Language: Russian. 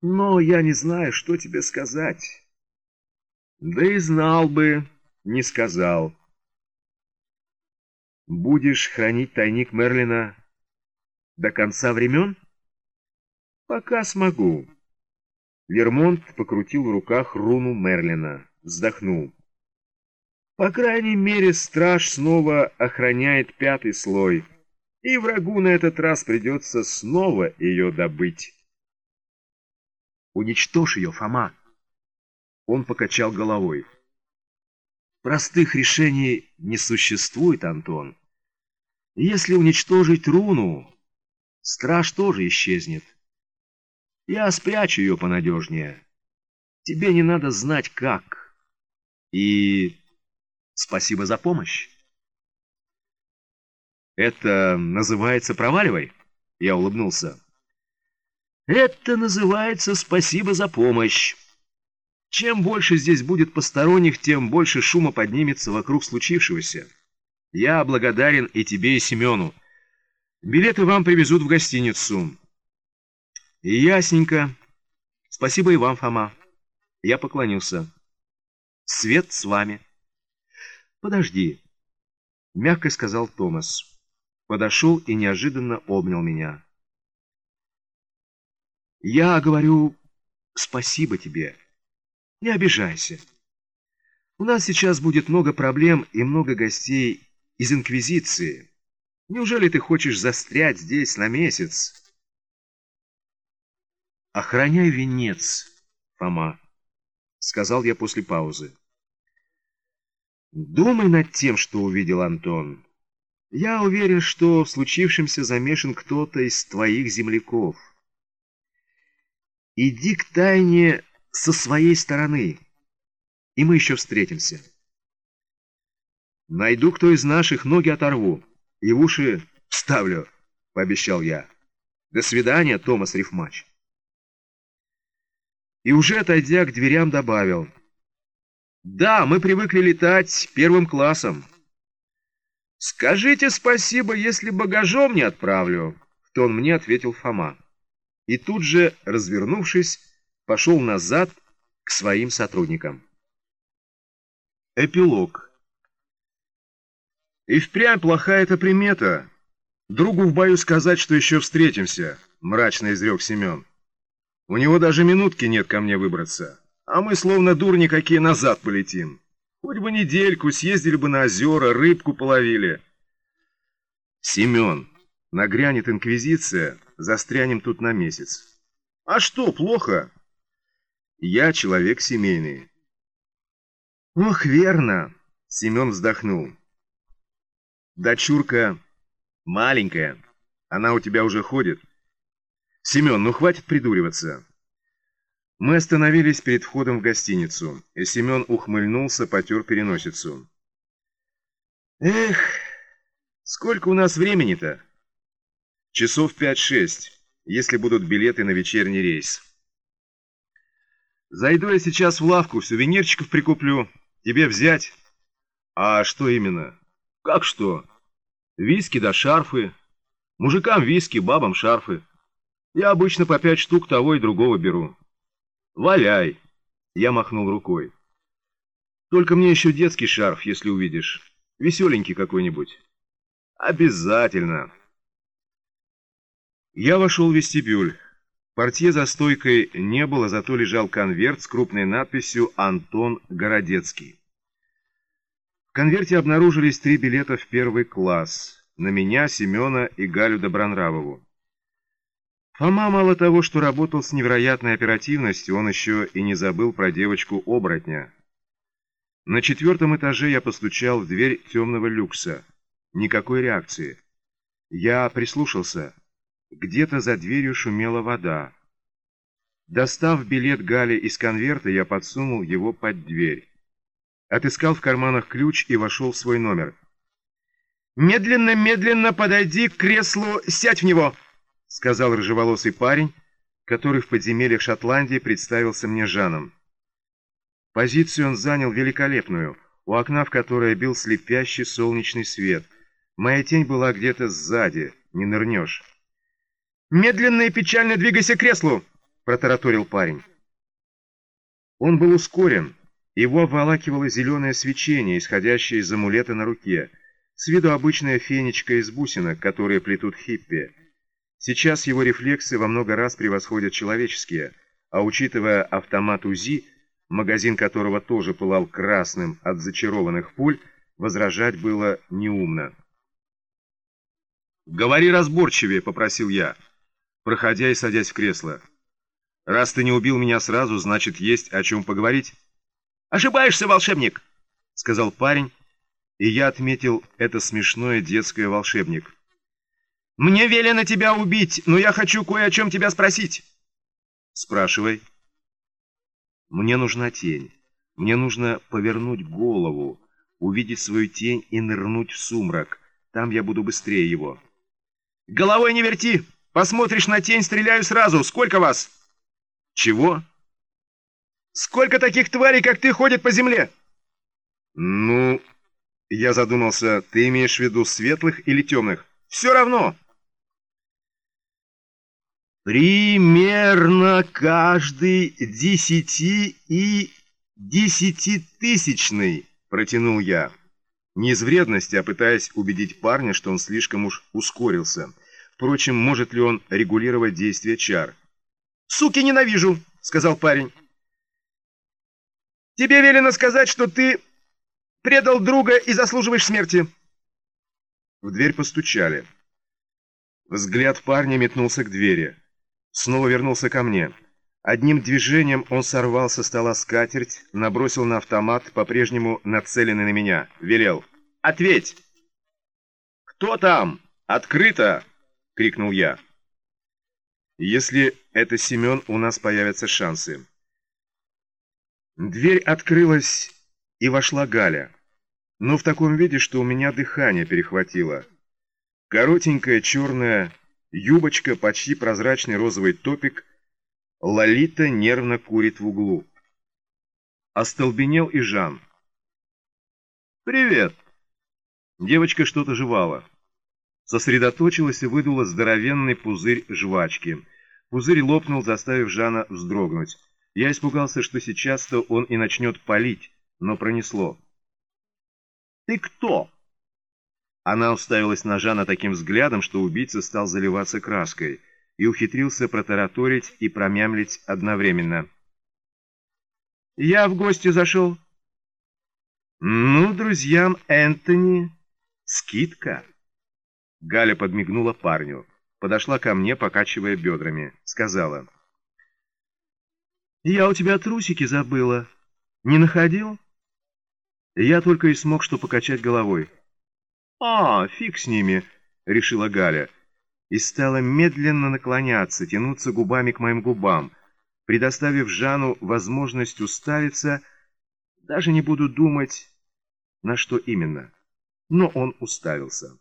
Но я не знаю, что тебе сказать. Да и знал бы, не сказал. Будешь хранить тайник Мерлина до конца времен? Пока смогу. Лермонт покрутил в руках руну Мерлина, вздохнул. По крайней мере, страж снова охраняет пятый слой, и врагу на этот раз придется снова ее добыть. Уничтожь ее, Фома. Он покачал головой. Простых решений не существует, Антон. Если уничтожить руну, страж тоже исчезнет. Я спрячу ее понадежнее. Тебе не надо знать, как. И Спасибо за помощь. Это называется «проваливай»? Я улыбнулся. Это называется «спасибо за помощь». Чем больше здесь будет посторонних, тем больше шума поднимется вокруг случившегося. Я благодарен и тебе, и Семену. Билеты вам привезут в гостиницу. Ясненько. Спасибо и вам, Фома. Я поклонился. Свет с вами. «Подожди», — мягко сказал Томас. Подошел и неожиданно обнял меня. «Я говорю спасибо тебе. Не обижайся. У нас сейчас будет много проблем и много гостей из Инквизиции. Неужели ты хочешь застрять здесь на месяц?» «Охраняй венец, Фома», — сказал я после паузы. Думай над тем, что увидел Антон. Я уверен, что в случившемся замешан кто-то из твоих земляков. Иди к тайне со своей стороны, и мы еще встретимся. Найду, кто из наших, ноги оторву и в уши вставлю, — пообещал я. До свидания, Томас Рифмач. И уже отойдя к дверям добавил — да, мы привыкли летать первым классом. Скажите спасибо, если багажом не отправлю, в тон мне ответил Фома. И тут же, развернувшись, пошел назад к своим сотрудникам. Эпилог. И впрямь плохая эта примета. Другу в бою сказать, что еще встретимся, мрачно изрек Семен. У него даже минутки нет ко мне выбраться а мы словно дурни какие назад полетим. Хоть бы недельку съездили бы на озера, рыбку половили. Семен, нагрянет инквизиция, застрянем тут на месяц. А что, плохо? Я человек семейный. Ох, верно, Семен вздохнул. Дочурка маленькая, она у тебя уже ходит. Семен, ну хватит придуриваться. Мы остановились перед входом в гостиницу, и Семен ухмыльнулся, потер переносицу. «Эх, сколько у нас времени-то?» «Часов пять-шесть, если будут билеты на вечерний рейс». «Зайду я сейчас в лавку, сувенирчиков прикуплю. Тебе взять?» «А что именно?» «Как что?» «Виски да шарфы. Мужикам виски, бабам шарфы. Я обычно по пять штук того и другого беру». «Валяй!» Я махнул рукой. «Только мне еще детский шарф, если увидишь. Веселенький какой-нибудь». «Обязательно!» Я вошел в вестибюль. Портье за стойкой не было, зато лежал конверт с крупной надписью «Антон Городецкий». В конверте обнаружились три билета в первый класс. На меня, Семена и Галю Добронравову. Фома мало того, что работал с невероятной оперативностью, он еще и не забыл про девочку-оборотня. На четвертом этаже я постучал в дверь темного люкса. Никакой реакции. Я прислушался. Где-то за дверью шумела вода. Достав билет Гали из конверта, я подсунул его под дверь. Отыскал в карманах ключ и вошел в свой номер. «Медленно-медленно подойди к креслу, сядь в него!» — сказал рыжеволосый парень, который в подземельях Шотландии представился мне Жаном. Позицию он занял великолепную, у окна в которое бил слепящий солнечный свет. Моя тень была где-то сзади, не нырнешь. «Медленно и печально двигайся к креслу!» протараторил парень. Он был ускорен, его обволакивало зеленое свечение, исходящее из амулета на руке, с виду обычная фенечка из бусинок, которые плетут хиппи. Сейчас его рефлексы во много раз превосходят человеческие, а учитывая автомат УЗИ, магазин которого тоже пылал красным от зачарованных пуль, возражать было неумно. «Говори разборчивее», — попросил я, проходя и садясь в кресло. «Раз ты не убил меня сразу, значит, есть о чем поговорить». «Ошибаешься, волшебник», — сказал парень, и я отметил это смешное детское волшебник. «Мне велено тебя убить, но я хочу кое о чем тебя спросить». «Спрашивай». «Мне нужна тень. Мне нужно повернуть голову, увидеть свою тень и нырнуть в сумрак. Там я буду быстрее его». «Головой не верти! Посмотришь на тень, стреляю сразу. Сколько вас?» «Чего?» «Сколько таких тварей, как ты, ходит по земле?» «Ну...» Я задумался, ты имеешь в виду светлых или темных? «Все равно!» Примерно каждый десяти и десятитысячный, протянул я. Не из вредности, а пытаясь убедить парня, что он слишком уж ускорился. Впрочем, может ли он регулировать действие чар? «Суки ненавижу», — сказал парень. «Тебе велено сказать, что ты предал друга и заслуживаешь смерти». В дверь постучали. Взгляд парня метнулся к двери. Снова вернулся ко мне. Одним движением он сорвал со стола скатерть, набросил на автомат, по-прежнему нацеленный на меня. Велел. «Ответь!» «Кто там? Открыто!» — крикнул я. «Если это Семен, у нас появятся шансы». Дверь открылась, и вошла Галя. Но в таком виде, что у меня дыхание перехватило. Коротенькая черная юбочка, почти прозрачный розовый топик — Лолита нервно курит в углу. Остолбенел и Жан. «Привет!» Девочка что-то жевала. Сосредоточилась и выдула здоровенный пузырь жвачки. Пузырь лопнул, заставив Жана вздрогнуть. Я испугался, что сейчас-то он и начнет палить, но пронесло. «Ты кто?» Она уставилась на Жана таким взглядом, что убийца стал заливаться краской и ухитрился протараторить и промямлить одновременно. «Я в гости зашел». «Ну, друзьям Энтони, скидка». Галя подмигнула парню, подошла ко мне, покачивая бедрами, сказала. «Я у тебя трусики забыла. Не находил?» Я только и смог что покачать головой. «А, фиг с ними», — решила Галя и стала медленно наклоняться, тянуться губами к моим губам, предоставив Жану возможность уставиться, даже не буду думать, на что именно. Но он уставился.